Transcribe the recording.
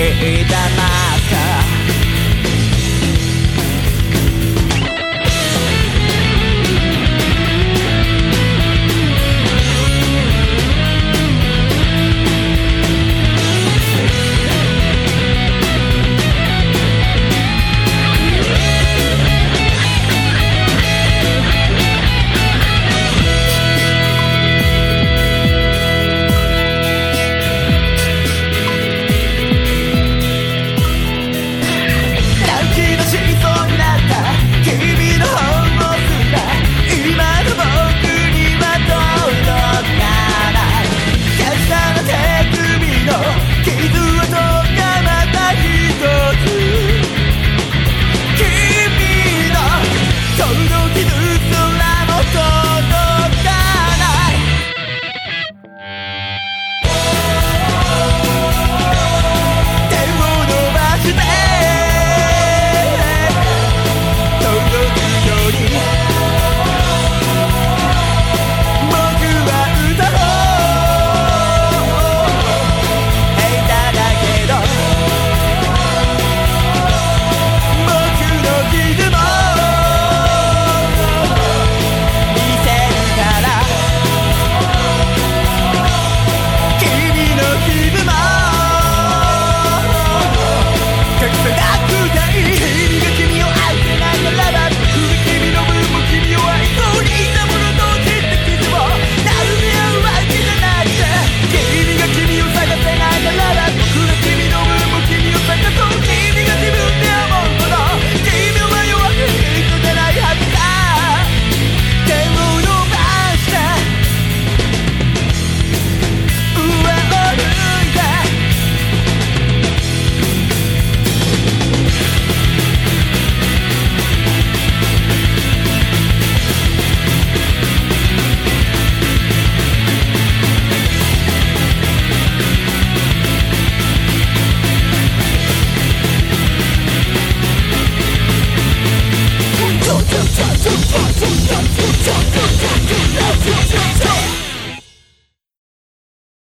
いたま Don't you, don't you, don't you, don't you